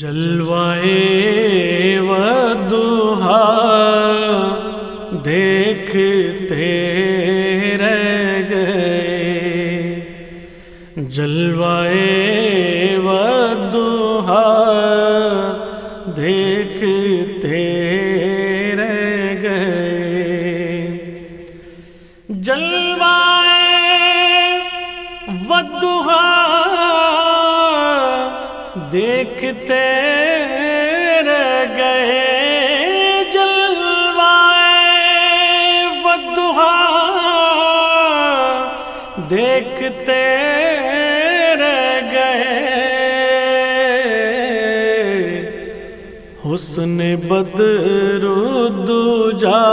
جلوائے و دوہا دیکھتے رہ گئے۔ جلوائے و دوہا دیکھتے رہ گئے۔ جلوائے و دوہا دیکھتے رہ گئے جلوائے ودہا دیکھتے رہ گئے حسن بدر جا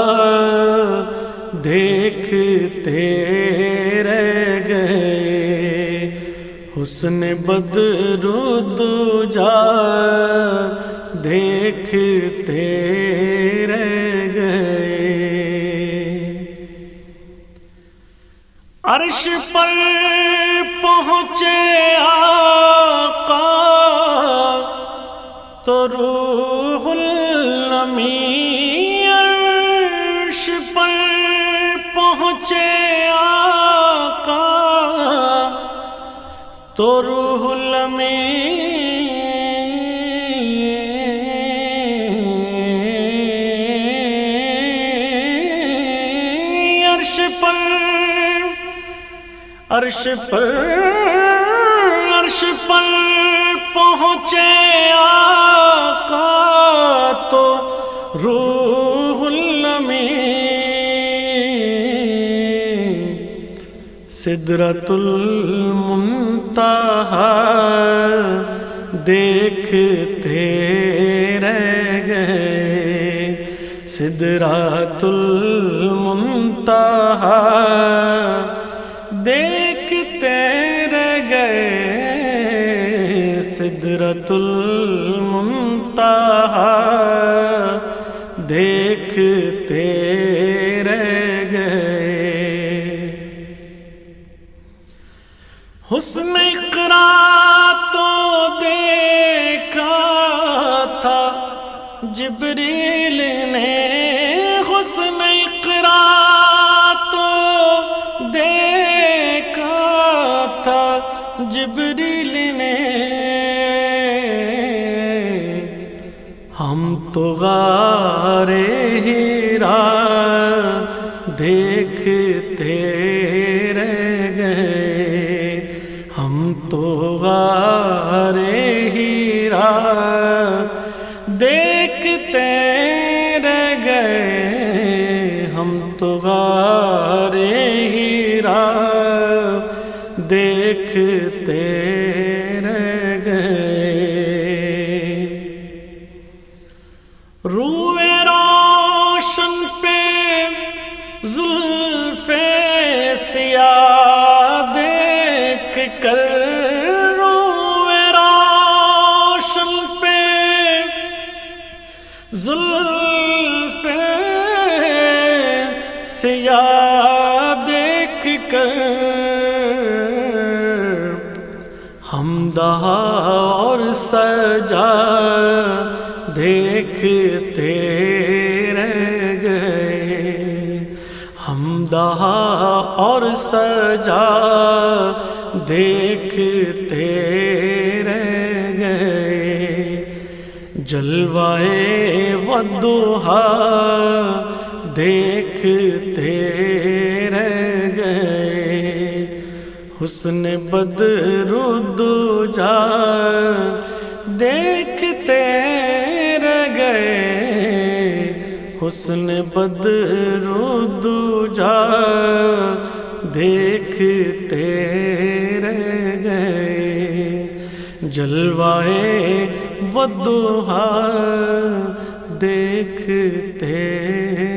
دیکھتے رہ گئے حسن بدر جا دیکھتے رہ گئے۔ عرش پر پہنچے آقا تو روح المی تو روح المی عرش پر عرش پر عرش پر پہنچے آ سدرت المنتہا دیکھتے رہ گئے۔ سدرات المنتہا دیکھتے رہ گئے۔ سدرت المنتہا دیکھتے رہ گئے۔ حسن اقرا تو دیکھا تھا، جبریل نے حسن اقرا تو دیکھا تھا، جبریل نے۔ ہم تو غار ہیرا دیکھتے دیکھتے رہ گئے۔ روئے روشن پہ زلف سیاہ دیکھ کر روئے روشن پہ زلف سیاہ دیکھ کر ہم دہا اور سجا دیکھتے رہ گئے۔ ہم دہا اور سجا دیکھتے رہ گئے۔ جلوائے ودوہا دیکھتے حسن بدر جا دیکھتے رہ گئے حسن بدر جا دیکھتے رہ گئے جلوائے ودوہا دیکھتے رہ